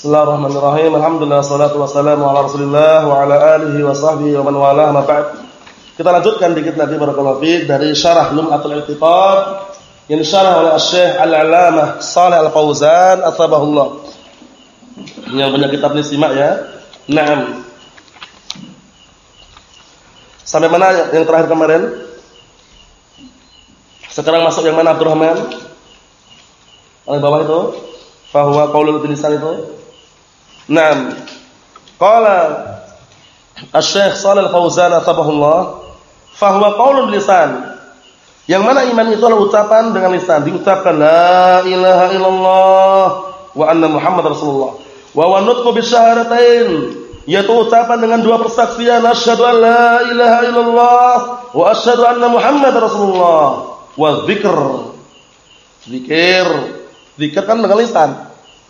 Bismillahirrahmanirrahim. Alhamdulillah salatu wassalamu ala Rasulillah wa ala alihi wa sahbihi wa man wala ma ba'd. Kita lanjutkan dikit lagi barakallahu fiik dari syarah Lum'atul I'tiqad yang disyarah oleh Syekh Al-'Allamah Shalih Al-Fauzan atsabahullah. Yang punya kitab ini simak ya. Naam. Sampai mana yang terakhir kemarin? Sekarang masuk yang mana Abdurrahman? Paling bawah itu? Fahuwa qaulul bilisan itu? Naam. Qala Asy-Syaikh Shalal Fauzan atabahullah, fahuwa qaulun lisan. Yang mana iman itu adalah ucapan dengan lisan, diucapkan la ilaha illallah wa anna Muhammad Rasulullah. Wa wa nutqu bisyahadatain, yaitu ucapan dengan dua persaksian asyhadu an la ilaha illallah wa asyhadu anna Muhammad Rasulullah. Wa dzikr. Zikir. Zikir kan dengan lisan.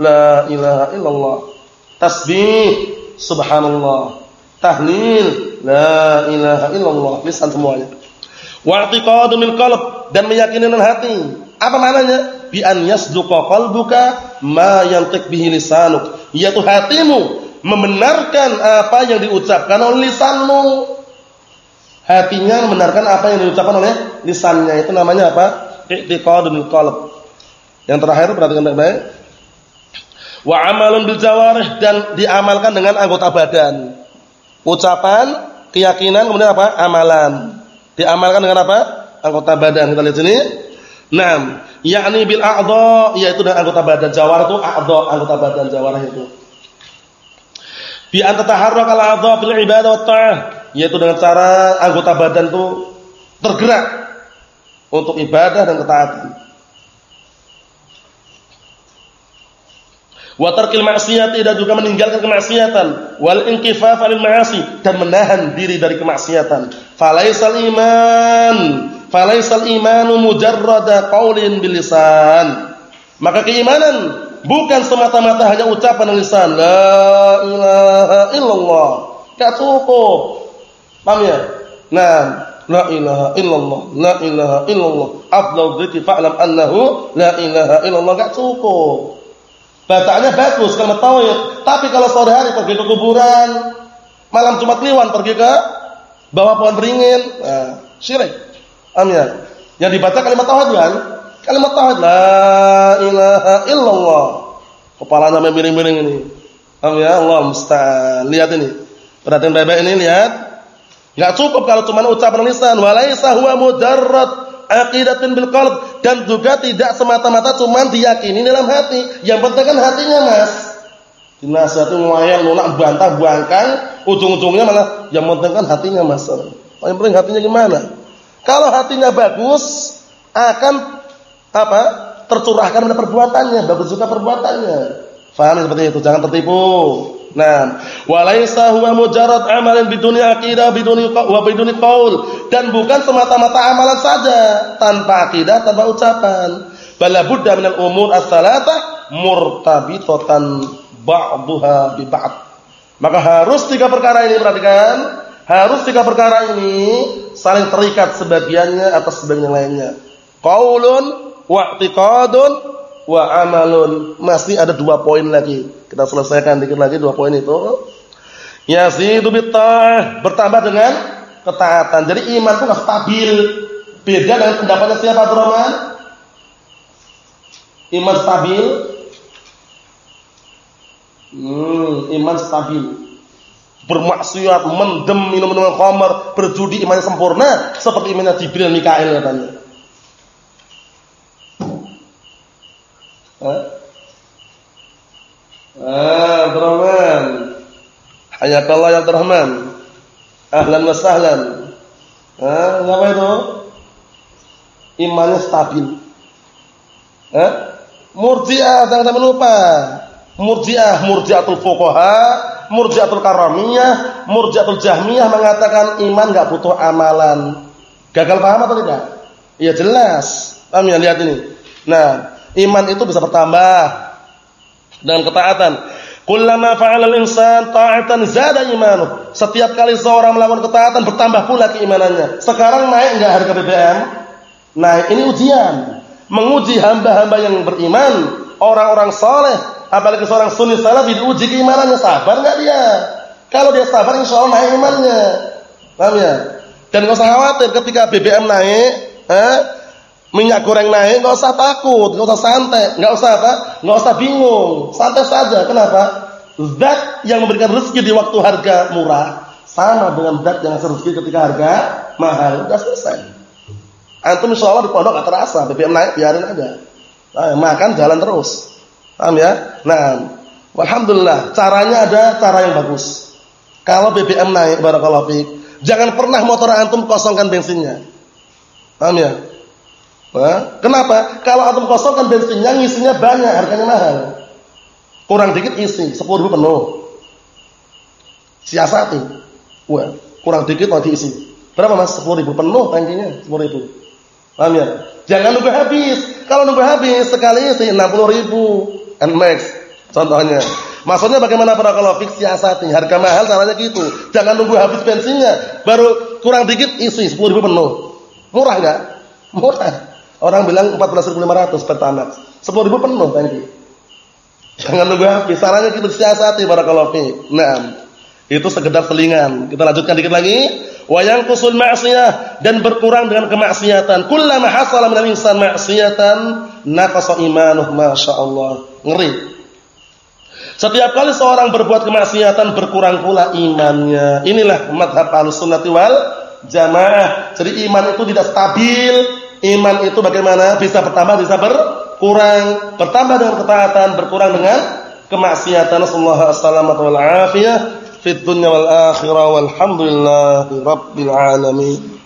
La ilaha illallah tasbih. Subhanallah. Tahlil. La ilaha illallah. Lisan semuanya. Wa i'tiqadu min qalb. Dan meyakini dengan hati. Apa maknanya? Bi an yasduqa qalbuka ma yantiq bihi lisanuk. Yaitu hatimu membenarkan apa yang diucapkan oleh lisanmu. Hatinya membenarkan apa yang diucapkan oleh lisannya. Itu namanya apa? I'tiqadu min qalb. Yang terakhir perhatikan baik-baik wa amalun bil jawarih dan diamalkan dengan anggota badan. Ucapan, keyakinan, kemudian apa? Amalan. Diamalkan dengan apa? Anggota badan. Kita lihat sini. Naam, yakni bil a'dha yaitu dengan anggota badan. Jawarih itu a'dha, anggota badan jawarih itu. Bi an tataharrak al a'dha fil ibadah wa ta'ah, yaitu dengan cara anggota badan itu tergerak untuk ibadah dan ketaatan. Wa tarkil ma'siyati dan juga meninggalkan kemaksiatan. Wal inkifaf 'anil ma'asi dan menahan diri dari kemaksiatan. Falaisal iman falaisal imanu mujarrada qaulin bil lisan maka keimanan bukan semata-mata hanya ucapan lisan. La ilaha illallah. Enggak cukup. Paham ya? Nah la ilaha illallah la ilaha illallah. Afdal dzikri fa'lam annahu la ilaha illallah. Enggak cukup Bacaannya bagus kalau tauhid, tapi kalau sore hari pergi ke kuburan, malam Jumat Kliwon pergi ke bawah pohon beringin, nah, syirik. Amin. Ya? Yang dibaca kalimat tauhid kan? Kalimat tauhid la ilaha illallah. Kepalanya miring-miring ini. Amin ya, Allah musta'an. Lihat ini. Perhatian baik-baik ini lihat. Enggak cukup kalau cuma ucapan lisan, walaisa huwa mujarrad aqidatun bil qalb dan juga tidak semata-mata cuma diyakini dalam hati. Yang penting kan hatinya, Mas. Dinasihati ngoyang, nolak, bantah, buangkan, ujung-ujungnya malah yang penting kan hatinya, Mas. Yang penting hatinya gimana? Kalau hatinya bagus, akan apa? tercurahkan pada perbuatannya, bagus juga perbuatannya. Faham seperti itu, jangan tertipu. Nah, walaisa huwa mujarrad amalan biduni aqidah biduni wa biduni qaul dan bukan semata-mata amalan saja tanpa akidah tanpa ucapan. Bala budda minal umur as-salatah murtabitatan ba'daha bi ba'd. Maka harus tiga perkara ini perhatikan, harus tiga perkara ini saling terikat sebagiannya atas sebagian lainnya. Qaulun wa i'tiqadun wa amalun. Masih ada dua poin lagi. Kita selesaikan dikit lagi dua poin itu. Yazidu bitta'ah, bertambah dengan ketaatan. Jadi iman itu stabil. Beda dengan pendapatnya siapa Abdurrahman? Iman stabil. Hmm, iman stabil. Bermaksiat, mendem minum-minum khamar, berjudi imannya sempurna seperti imannya Jibril Mikail katanya. Ah, Abdurrahman. Hayakallah ya Abdurrahman. Ahlan wa sahlan. Ah, apa itu? Imannya stabil. Ah? Murji'ah jangan sampai lupa. Murji'ah, murji'atul fuqaha, murji'atul karamiyah, murji'atul jahmiyah mengatakan iman enggak butuh amalan. Gagal paham atau tidak? Iya jelas. Paham ya lihat ini. Nah, Iman itu bisa bertambah dengan ketaatan. Kullama fa'ala al-insan ta'atan zada imanu. Setiap kali seorang melakukan ketaatan bertambah pula keimanannya. Sekarang naik enggak harga BBM? Naik. Ini ujian. Menguji hamba-hamba yang beriman orang-orang soleh, apalagi seorang sunni salafi diuji keimanannya, sabar nggak dia? Kalau dia sabar, insya Allah naik imannya. Paham ya? Dan nggak usah khawatir ketika BBM naik, eh, minyak goreng naik, nggak usah takut, nggak usah santai, nggak usah apa, nggak usah bingung, santai saja. Kenapa? Zat yang memberikan rezeki di waktu harga murah sama dengan zat yang rezeki ketika harga mahal. Sudah selesai. Antum insya Allah di pondok nggak terasa, BBM naik biarin aja. Nah, makan jalan terus. Paham ya? Nah, alhamdulillah caranya ada cara yang bagus. Kalau BBM naik barakallahu jangan pernah motor antum kosongkan bensinnya. Paham ya? Kenapa? Kalau antum kosongkan bensinnya, ngisinya banyak, harganya mahal. Kurang dikit isi, 10 ribu penuh. Siasati. Wah, kurang dikit mau diisi. Berapa mas? 10 ribu penuh tangkinya, 10 ribu. Paham ya? Jangan nunggu habis. Kalau nunggu habis sekali isi 60 ribu. Nmax contohnya. Maksudnya bagaimana para kalau fix siasati. Harga mahal caranya gitu. Jangan nunggu habis bensinnya. Baru kurang dikit isi 10 ribu penuh. Murah enggak? Murah. Orang bilang 14.500 per tanak. 10 ribu penuh tangki. Jangan nunggu habis. Caranya gitu siasati barakallahu fi. Nah, itu sekedar selingan. Kita lanjutkan dikit lagi. Wa yanqusul ma'siyah dan berkurang dengan kemaksiatan. Kullama hasala minal insan ma'siyatan naqasa imanuh masyaallah. Ngeri. Setiap kali seorang berbuat kemaksiatan berkurang pula imannya. Inilah madhab Ahlussunnah wal Jamaah. Jadi iman itu tidak stabil. Iman itu bagaimana? Bisa bertambah, bisa berkurang. Bertambah dengan ketaatan, berkurang dengan kemaksiatan. Sallallahu alaihi wasallam fid dunya wal akhirah walhamdulillahi rabbil alamin